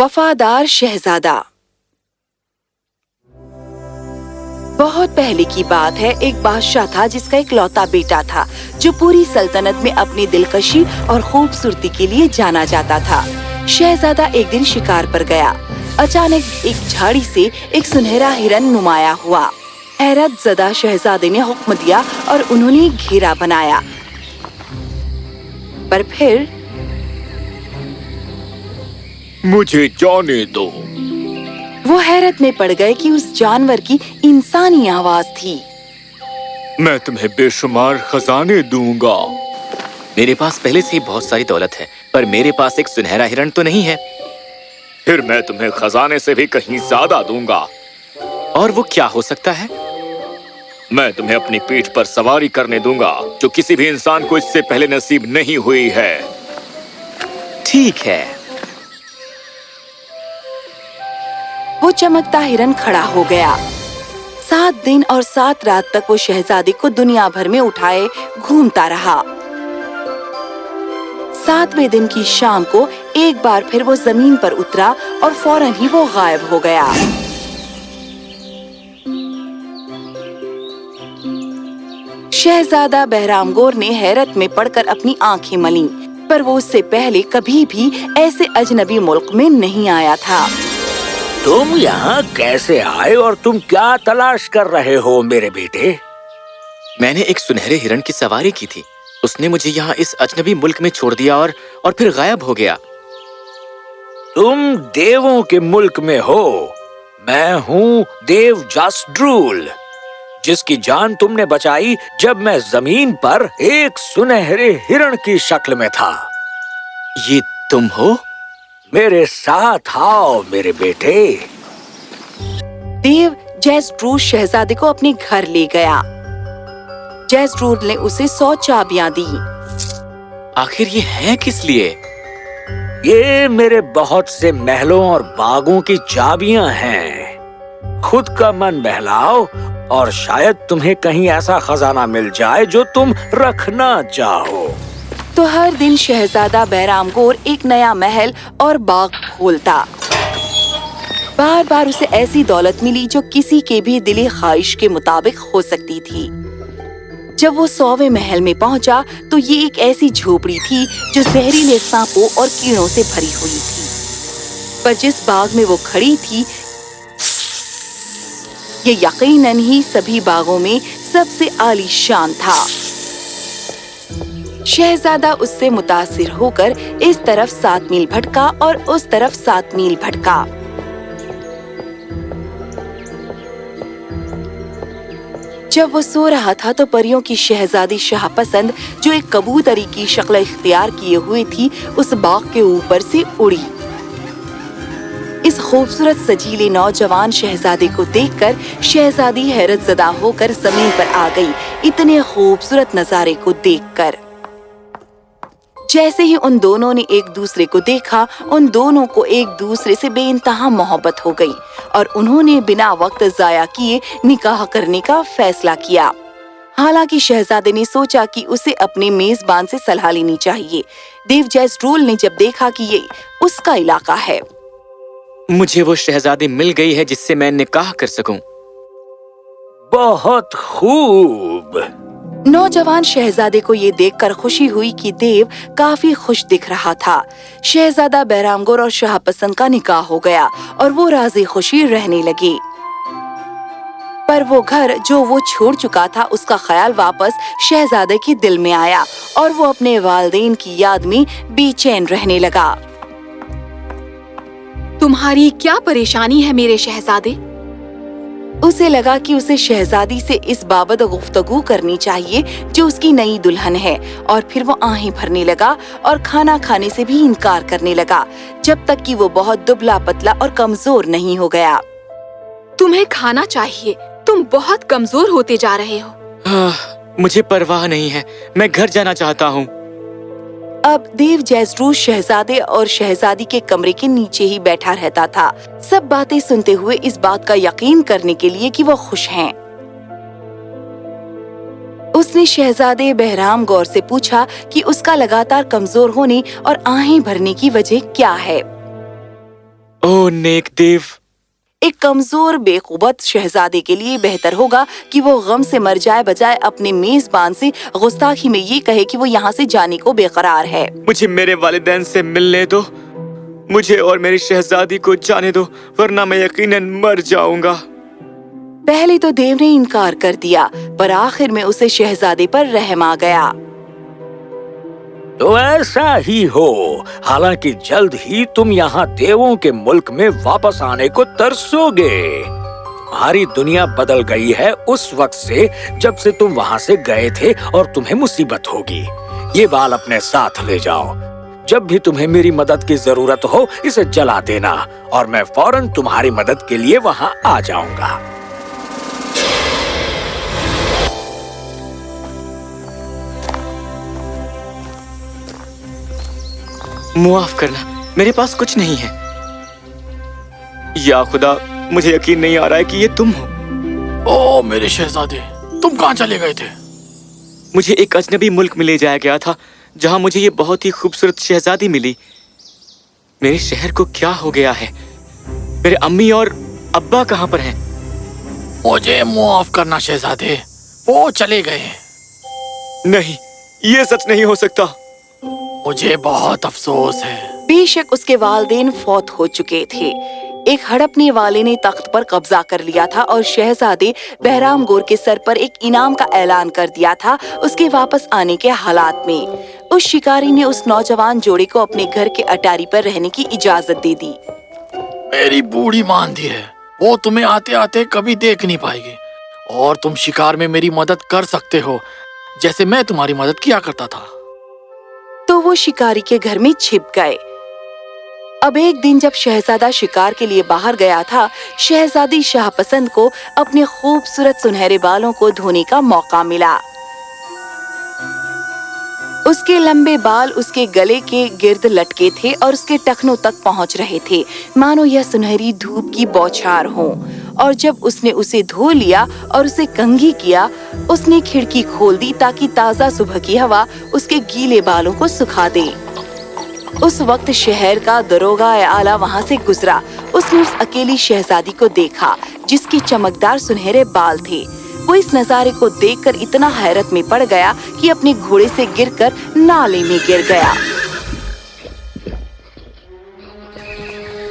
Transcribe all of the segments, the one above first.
وفادار شہزادہ۔ بہت پہلے کی بات ہے، ایک بادشاہ تھا جس کا ایک لوتا بیٹا تھا، جو پوری سلطنت میں اپنی دلکشی اور خوبصورتی کے لیے جانا جاتا تھا۔ شہزادہ ایک دن شکار پر گیا۔ اچانک ایک جھاڑی سے ایک سنہرا ہرن نمایاں ہوا۔ حیرت زدہ شہزادے نے حکم دیا اور انہوں نے گھیرا بنایا۔ پر پھر مجھے جانے دو۔ وہ حیرت میں پڑ گئے کہ اس جانور کی انسانی آواز تھی۔ میں تمہیں بے شمار خزانے دوں گا۔ میرے پاس پہلے سے ہی بہت ساری دولت ہے پر میرے پاس ایک سنہرا ہرن تو نہیں ہے۔ پھر میں تمہیں خزانے سے بھی کہیں زیادہ دوں گا۔ اور وہ کیا ہو سکتا ہے؟ میں تمہیں اپنی پیٹھ پر سواری کرنے دوں گا جو کسی بھی انسان کو اس سے پہلے نصیب نہیں ہوئی ہے۔ ٹھیک ہے۔ وہ چمکتا ہرن کھڑا ہو گیا۔ سات دن اور سات رات تک وہ شہزادی کو دنیا بھر میں اٹھائے، گھومتا رہا۔ ساتویں دن کی شام کو ایک بار پھر وہ زمین پر اترا اور فوراً ہی وہ غائب ہو گیا۔ شہزادہ بہرام گور نے حیرت میں پڑھ کر اپنی آنکھیں ملیں، پر وہ اس سے پہلے کبھی بھی ایسے اجنبی ملک میں نہیں آیا تھا۔ تم یہاں کیسے آئے اور تم کیا تلاش کر رہے ہو میرے بیٹے؟ میں نے ایک سنہرے ہرن کی سواری کی تھی۔ اس نے مجھے یہاں اس اجنبی ملک میں چھوڑ دیا اور اور پھر غائب ہو گیا۔ تم دیووں کے ملک میں ہو۔ میں ہوں دیو جاسڈرول جس کی جان تم نے بچائی جب میں زمین پر ایک سنہرے ہرن کی شکل میں تھا۔ یہ تم ہو؟ میرے ساتھ آؤ میرے بیٹے۔ دیو جیسڈرو شہزادے کو اپنے گھر لے گیا۔ جیسڈرور نے اسے سو چابیاں دی آخر یہ ہے کس لیے؟ یہ میرے بہت سے محلوں اور باغوں کی چابیاں ہیں۔ خود کا من بہلاؤ اور شاید تمہیں کہیں ایسا خزانہ مل جائے جو تم رکھنا چاہو۔ تو ہر دن شہزادہ بہرام گور ایک نیا محل اور باغ کھولتا۔ بار بار اسے ایسی دولت ملی جو کسی کے بھی دلی خواہش کے مطابق ہو سکتی تھی۔ جب وہ سووے محل میں پہنچا تو یہ ایک ایسی جھوپڑی تھی جو زہریلے سانپوں اور کیڑوں سے بھری ہوئی تھی۔ پر جس باغ میں وہ کھڑی تھی، یہ یقیناً ہی سبھی باغوں میں سب سے عالی شان تھا۔ شہزادہ اس سے متاثر ہو کر اس طرف سات میل بھٹکا اور اس طرف سات میل بھٹکا۔ جب وہ سو رہا تھا تو پریوں کی شہزادی شاہ پسند جو ایک کبوتری کی شکل اختیار کیے ہوئے تھی، اس باغ کے اوپر سے اڑی۔ اس خوبصورت سجیلے نوجوان شہزادے کو دیکھ کر شہزادی حیرت زدہ ہو کر زمین پر آ گئی۔ اتنے خوبصورت نظارے کو دیکھ کر۔ جیسے ہی ان دونوں نے ایک دوسرے کو دیکھا ان دونوں کو ایک دوسرے سے بے انتہا محبت ہو گئی اور انہوں نے بنا وقت ضائع کیے نکاح کرنے کا فیصلہ کیا۔ حالانکہ شہزادے نے سوچا کہ اسے اپنے میزبان سے صلاح لینی چاہیے۔ دیو جیس رول نے جب دیکھا کہ یہ اس کا علاقہ ہے۔ مجھے وہ شہزادی مل گئی ہے جس سے میں نکاح کر سکوں۔ بہت خوب۔ نوجوان شہزادے کو یہ دیکھ کر خوشی ہوئی کہ دیو کافی خوش دکھ رہا تھا۔ شہزادہ بیرام گور اور شاہ پسند کا نکاح ہو گیا اور وہ راضی خوشی رہنے لگی۔ پر وہ گھر جو وہ چھوڑ چکا تھا، اس کا خیال واپس شہزادے کے دل میں آیا اور وہ اپنے والدین کی یاد میں بے چین رہنے لگا۔ تمہاری کیا پریشانی ہے میرے شہزادے؟ اسے لگا کہ اسے شہزادی سے اس بابت گفتگو کرنی چاہیے جو اس کی نئی دلہن ہے۔ اور پھر وہ آہیں بھرنے لگا اور کھانا کھانے سے بھی انکار کرنے لگا جب تک کہ وہ بہت دبلا پتلا اور کمزور نہیں ہو گیا۔ تمہیں کھانا چاہیے تم بہت کمزور ہوتے جا رہے ہو۔ مجھے پرواہ نہیں ہے۔ میں گھر جانا چاہتا ہوں۔ اب دیو جیسرو شہزادے اور شہزادی کے کمرے کے نیچے ہی بیٹھا رہتا تھا۔ سب باتیں سنتے ہوئے اس بات کا یقین کرنے کے لیے کہ وہ خوش ہیں۔ اس نے شہزادے بہرام گور سے پوچھا کہ اس کا لگاتار کمزور ہونے اور آہیں بھرنے کی وجہ کیا ہے۔ ایک کمزور بے قوت شہزادے کے لیے بہتر ہوگا کہ وہ غم سے مر جائے بجائے اپنے میزبان سے گستاخی میں یہ کہے کہ وہ یہاں سے جانے کو بے قرار ہے۔ مجھے میرے والدین سے ملنے دو۔ مجھے اور میری شہزادی کو جانے دو ورنہ میں یقیناً مر جاؤں گا۔ پہلے تو دیو نے انکار کر دیا پر آخر میں اسے شہزادے پر رحم آ گیا۔ ایسا ہی ہو۔ حالانکہ جلد ہی تم یہاں دیووں کے ملک میں واپس آنے کو ترسو گے۔ تمہاری دنیا بدل گئی ہے اس وقت سے جب سے تم وہاں سے گئے تھے اور تمہیں مصیبت ہوگی۔ یہ بال اپنے ساتھ لے جاؤ۔ جب بھی تمہیں میری مدد کی ضرورت ہو، اسے جلا دینا اور میں فوراً تمہاری مدد کے لیے وہاں آ جاؤں گا۔ معاف کرنا میرے پاس کچھ نہیں ہے۔ یا خدا مجھے یقین نہیں آ رہا ہے کہ یہ تم ہو۔ او میرے شہزادے تم کہاں چلے گئے تھے؟ مجھے ایک اجنبی ملک میں لے جایا گیا تھا جہاں مجھے یہ بہت ہی خوبصورت شہزادی ملی۔ میرے شہر کو کیا ہو گیا ہے؟ میرے امی اور ابا کہاں پر ہیں؟ مجھے معاف کرنا شہزادے وہ چلے گئے۔ نہیں یہ سچ نہیں ہو سکتا۔ مجھے بہت افسوس ہے۔ بے شک اس کے والدین فوت ہو چکے تھے۔ ایک ہڑپنے والے نے تخت پر قبضہ کر لیا تھا اور شہزادے بہرام گور کے سر پر ایک انعام کا اعلان کر دیا تھا اس کے واپس آنے کے حالات میں۔ اس شکاری نے اس نوجوان جوڑے کو اپنے گھر کے اٹاری پر رہنے کی اجازت دے دی۔ میری بوڑھی ماندی ہے۔ وہ تمہیں آتے آتے کبھی دیکھ نہیں پائے گی۔ اور تم شکار میں میری مدد کر سکتے ہو۔ جیسے میں تمہاری مدد کیا کرتا تھا۔ تو وہ شکاری کے گھر میں چھپ گئے۔ اب ایک دن جب شہزادہ شکار کے لیے باہر گیا تھا، شہزادی شاہ پسند کو اپنے خوبصورت سنہرے بالوں کو دھونے کا موقع ملا۔ اس کے لمبے بال اس کے گلے کے گرد لٹکے تھے اور اس کے ٹخنوں تک پہنچ رہے تھے۔ مانو یہ سنہری دھوپ کی بوچھار ہوں۔ اور جب اس نے اسے دھو لیا اور اسے کنگھی کیا، اس نے کھڑکی کھول دی تاکہ تازہ صبح کی ہوا اس کے گیلے بالوں کو سکھا دے۔ اس وقت شہر کا دروگا اعلیٰ وہاں سے گزرا۔ اس نے اس اکیلی شہزادی کو دیکھا، جس کی چمکدار سنہرے بال تھے۔ وہ اس نظارے کو دیکھ کر اتنا حیرت میں پڑ گیا کہ اپنے گھوڑے سے گر کر نالے میں گر گیا۔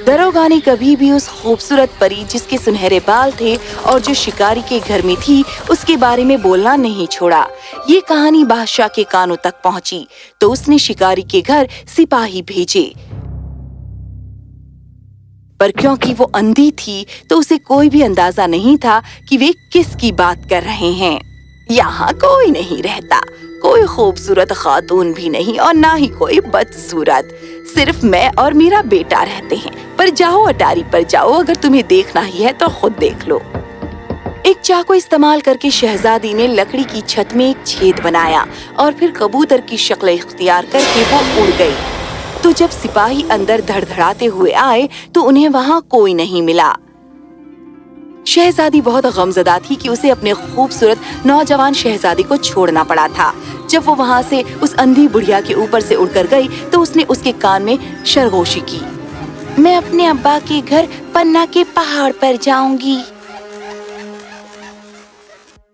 دروگا نے کبھی بھی اس خوبصورت پری جس کے سنہرے بال تھے اور جو شکاری کے گھر میں تھی، اس کے بارے میں بولنا نہیں چھوڑا۔ یہ کہانی بادشاہ کے کانوں تک پہنچی۔ تو اس نے شکاری کے گھر سپاہی بھیجے۔ پر کیونکہ وہ اندھی تھی، تو اسے کوئی بھی اندازہ نہیں تھا کہ وہ کس کی بات کر رہے ہیں۔ یہاں کوئی نہیں رہتا۔ کوئی خوبصورت خاتون بھی نہیں اور نہ ہی کوئی بدصورت۔ صرف میں اور میرا بیٹا رہتے ہیں۔ پر جاؤ اٹاری پر جاؤ، اگر تمہیں دیکھنا ہی ہے تو خود دیکھ لو۔ ایک چاقو استعمال کر کے شہزادی نے لکڑی کی چھت میں ایک چھید بنایا اور پھر کبوتر کی شکل اختیار کر کے وہ اڑ گئی۔ تو جب سپاہی اندر دھڑ دھڑاتے ہوئے آئے تو انہیں وہاں کوئی نہیں ملا۔ شہزادی بہت غمزدہ تھی کہ اسے اپنے خوبصورت نوجوان شہزادی کو چھوڑنا پڑا تھا۔ جب وہ وہاں سے اس اندھی بڑھیا کے اوپر سے اڑ کر گئی تو اس نے اس کے کان میں شرگوشی کی۔ میں اپنے ابا کے گھر پنا کے پہاڑ پر جاؤں گی۔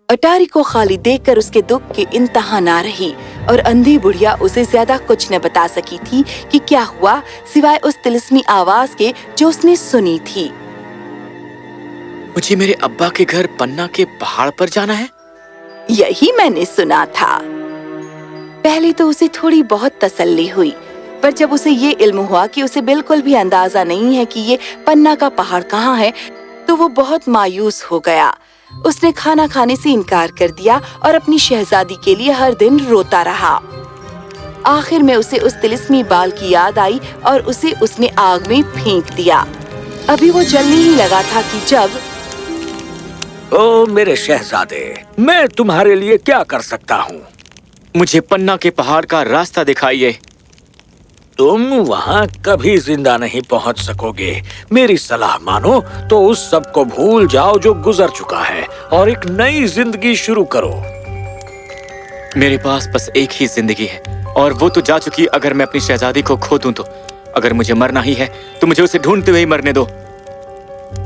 اٹاری کو خالی دیکھ کر اس کے دکھ کے انتہا نہ رہی اور اندھی بڑھیا اسے زیادہ کچھ نہ بتا سکی تھی کہ کیا ہوا سوائے اس تلسمی آواز کے جو اس نے سنی تھی۔ مجھے میرے ابا کے گھر پنا کے پہاڑ پر جانا ہے؟ یہی میں نے سنا تھا۔ پہلے تو اسے تھوڑی بہت تسلی ہوئی، پر جب اسے یہ علم ہوا کہ اسے بالکل بھی اندازہ نہیں ہے کہ یہ پنا کا پہاڑ کہاں ہے، تو وہ بہت مایوس ہو گیا۔ اس نے کھانا کھانے سے انکار کر دیا اور اپنی شہزادی کے لیے ہر دن روتا رہا۔ آخر میں اسے اس تلسمی بال کی یاد آئی اور اسے اس نے آگ میں پھینک دیا۔ ابھی وہ جلنے ہی لگا تھا کہ جب او میرے شہزادے میں تمہارے لیے کیا کر سکتا ہوں؟ مجھے پنا کے پہاڑ کا راستہ دکھائیے۔ تم وہاں کبھی زندہ نہیں پہنچ سکو گے میری صلاح مانو تو اس سب کو بھول جاؤ جو گزر چکا ہے اور ایک نئی زندگی شروع کرو۔ میرے پاس بس ایک ہی زندگی ہے اور وہ تو جا چکی اگر میں اپنی شہزادی کو کھو دوں تو۔ اگر مجھے مرنا ہی ہے تو مجھے اسے ڈھونڈتے ہوئے مرنے دو۔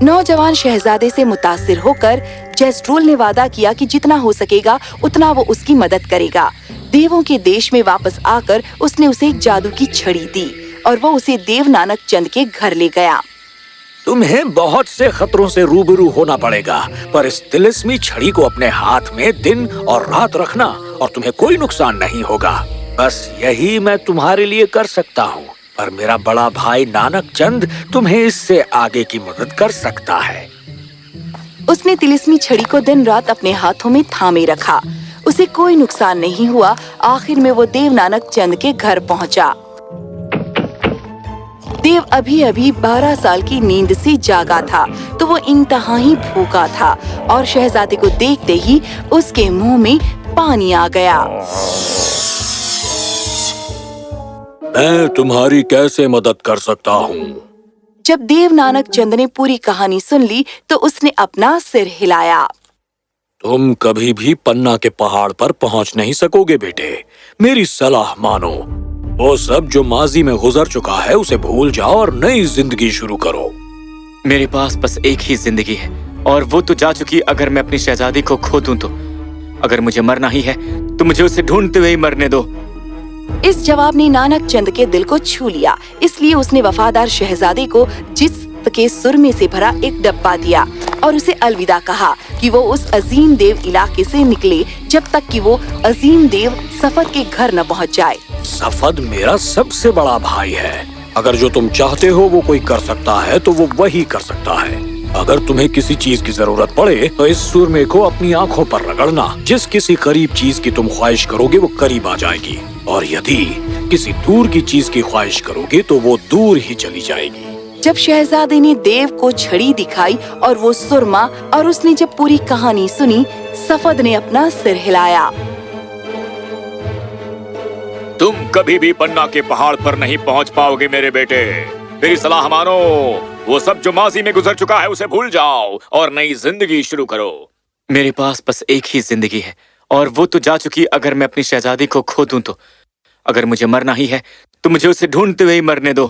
نوجوان شہزادے سے متاثر ہو کر جیسٹرول نے وعدہ کیا کہ جتنا ہو سکے گا، اتنا وہ اس کی مدد کرے گا۔ دیووں کے دیش میں واپس آ کر اس نے اسے ایک جادو کی چھڑی دی اور وہ اسے دیو نانک چند کے گھر لے گیا۔ تمہیں بہت سے خطروں سے روبرو ہونا پڑے گا، پر اس تلسمی چھڑی کو اپنے ہاتھ میں دن اور رات رکھنا اور تمہیں کوئی نقصان نہیں ہوگا۔ بس یہی میں تمہارے لیے کر سکتا ہوں۔ اور میرا بڑا بھائی نانک چند تمہیں اس سے آگے کی مدد کر سکتا ہے۔ اس نے تلسمی چھڑی کو دن رات اپنے ہاتھوں میں تھامے رکھا۔ اسے کوئی نقصان نہیں ہوا۔ آخر میں وہ دیو نانک چند کے گھر پہنچا۔ دیو ابھی ابھی بارہ سال کی نیند سے جاگا تھا، تو وہ انتہائی بھوکا تھا اور شہزادے کو دیکھتے ہی اس کے منہ میں پانی آ گیا۔ میں تمہاری کیسے مدد کر سکتا ہوں؟ جب دیو نانک چند نے پوری کہانی سن لی تو اس نے اپنا سر ہلایا۔ تم کبھی بھی پنا کے پہاڑ پر پہنچ نہیں سکو گے بیٹے۔ میری صلاح مانو۔ وہ سب جو ماضی میں گزر چکا ہے اسے بھول جاؤ اور نئی زندگی شروع کرو۔ میرے پاس بس ایک ہی زندگی ہے اور وہ تو جا چکی اگر میں اپنی شہزادی کو کھو دوں تو۔ اگر مجھے مرنا ہی ہے تو مجھے اسے ڈھونڈتے ہوئے ہی مرنے دو۔ اس جواب نے نانک چند کے دل کو چھو لیا۔ اس لیے اس نے وفادار شہزادے کو جس کے سرمے سے بھرا ایک ڈبا دیا اور اسے الوداع کہا کہ وہ اس عظیم دیو علاقے سے نکلے جب تک کہ وہ عظیم دیو سفد کے گھر نہ پہنچ جائے۔ سفد میرا سب سے بڑا بھائی ہے۔ اگر جو تم چاہتے ہو وہ کوئی کر سکتا ہے تو وہ وہی کر سکتا ہے۔ اگر تمہیں کسی چیز کی ضرورت پڑے تو اس سورمے کو اپنی آنکھوں پر رگڑنا۔ جس کسی قریب چیز کی تم خواہش کرو گے وہ قریب آ جائے گی۔ اور یدی کسی دور کی چیز کی خواہش کرو گے تو وہ دور ہی چلی جائے گی۔ جب شہزادے نے دیو کو چھڑی دکھائی اور وہ سرما اور اس نے جب پوری کہانی سنی سفد نے اپنا سر ہلایا۔ تم کبھی بھی پنا کے پہاڑ پر نہیں پہنچ پاؤ گے میرے بیٹے۔ میری صلاح مانو۔ وہ سب جو ماضی میں گزر چکا ہے اسے بھول جاؤ اور نئی زندگی شروع کرو۔ میرے پاس بس ایک ہی زندگی ہے اور وہ تو جا چکی اگر میں اپنی شہزادی کو کھو دوں تو۔ اگر مجھے مرنا ہی ہے تو مجھے اسے ڈھونڈتے ہوئے مرنے دو۔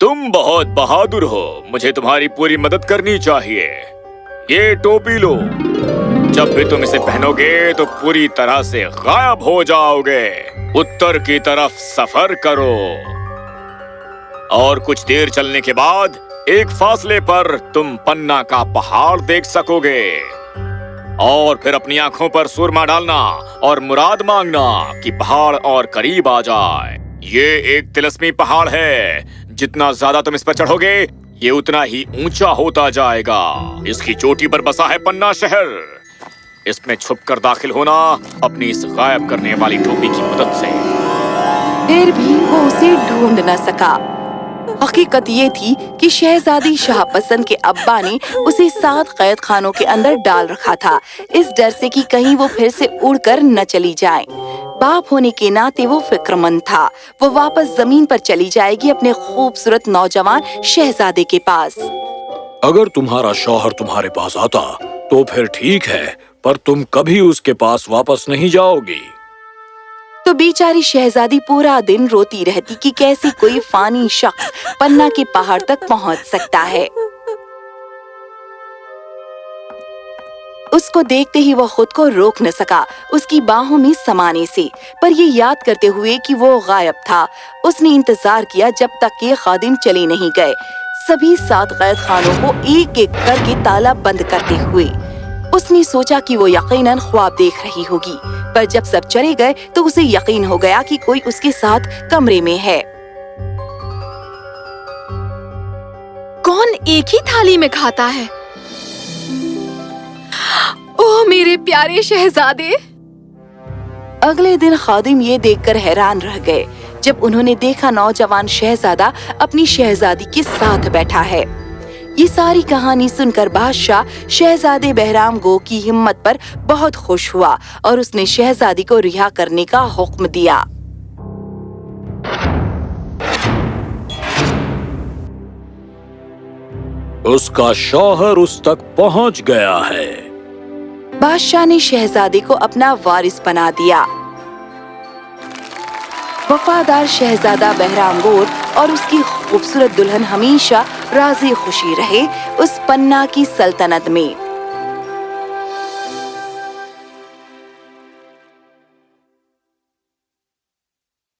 تم بہت بہادر ہو مجھے تمہاری پوری مدد کرنی چاہیے۔ یہ ٹوپی لو۔ جب بھی تم اسے پہنو گے تو پوری طرح سے غائب ہو جاؤ گے اتر کی طرف سفر کرو۔ اور کچھ دیر چلنے کے بعد ایک فاصلے پر تم پنا کا پہاڑ دیکھ سکو گے۔ اور پھر اپنی آنکھوں پر سورما ڈالنا اور مراد مانگنا کہ پہاڑ اور قریب آ جائے۔ یہ ایک تلسمی پہاڑ ہے۔ جتنا زیادہ تم اس پر چڑھو گے، یہ اتنا ہی اونچا ہوتا جائے گا۔ اس کی چوٹی پر بسا ہے پنا شہر۔ اس میں چھپ کر داخل ہونا اپنی اس غائب کرنے والی ٹوپی کی مدد سے۔ پھر بھی وہ اسے ڈھونڈ نہ سکا۔ حقیقت یہ تھی کہ شہزادی شاہ پسند کے ابا نے اسے سات قید خانوں کے اندر ڈال رکھا تھا۔ اس ڈر سے کہ کہیں وہ پھر سے اڑ کر نہ چلی جائیں باپ ہونے کے ناطے وہ فکر مند تھا۔ وہ واپس زمین پر چلی جائے گی اپنے خوبصورت نوجوان شہزادے کے پاس۔ اگر تمہارا شوہر تمہارے پاس آتا تو پھر ٹھیک ہے، پر تم کبھی اس کے پاس واپس نہیں جاؤ گی۔ تو بیچاری شہزادی پورا دن روتی رہتی کہ کیسے کوئی فانی شخص پنا کے پہاڑ تک پہنچ سکتا ہے۔ اس کو دیکھتے ہی وہ خود کو روک نہ سکا۔ اس کی باہوں میں سمانے سے۔ پر یہ یاد کرتے ہوئے کہ وہ غائب تھا۔ اس نے انتظار کیا جب تک کہ خادم چلے نہیں گئے۔ سبھی سات غیر خانوں کو ایک ایک کر کے تالا بند کرتے ہوئے۔ اس نے سوچا کہ وہ یقیناً خواب دیکھ رہی ہوگی پر جب سب چلے گئے تو اسے یقین ہو گیا کہ کوئی اس کے ساتھ کمرے میں ہے۔ کون ایک ہی تھالی میں کھاتا ہے؟ اوہ میرے پیارے شہزادے! اگلے دن خادم یہ دیکھ کر حیران رہ گئے جب انہوں نے دیکھا نوجوان شہزادہ اپنی شہزادی کے ساتھ بیٹھا ہے۔ یہ ساری کہانی سن کر بادشاہ شہزادے بہرام گو کی ہمت پر بہت خوش ہوا اور اس نے شہزادی کو رہا کرنے کا حکم دیا۔ اس کا شوہر اس تک پہنچ گیا ہے۔ بادشاہ نے شہزادی کو اپنا وارث بنا دیا۔ وفادار شہزادہ بہرام گور اور اس کی خوبصورت دلہن ہمیشہ راضی خوشی رہے اس پنا کی سلطنت میں۔